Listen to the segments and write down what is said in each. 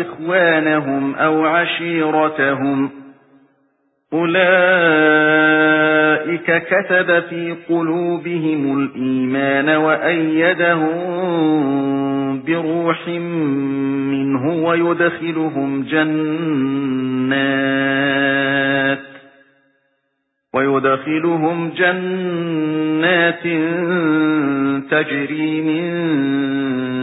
إخوانهم أو عشيرتهم أولئك كتب في قلوبهم الإيمان وأيدهم بروح منه ويدخلهم جنات ويدخلهم جنات تجري من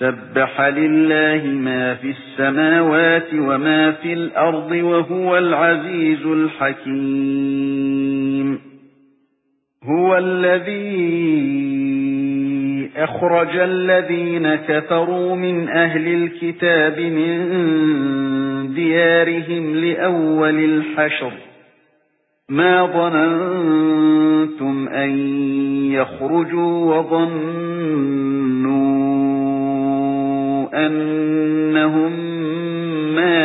سبح لله ما في السماوات وما في الأرض وهو العزيز الحكيم. هو الذي أخرج الذين كفروا من أهل الكتاب من ديارهم لأول الحشر. ما ظننتم أن يخرجوا وظنوا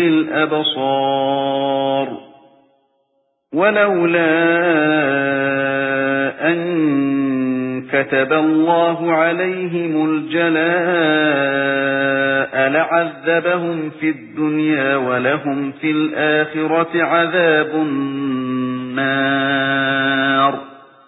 أولي الأبصار ولولا أن كتب الله عليهم الجلاء لعذبهم في الدنيا ولهم في الآخرة عذاب النار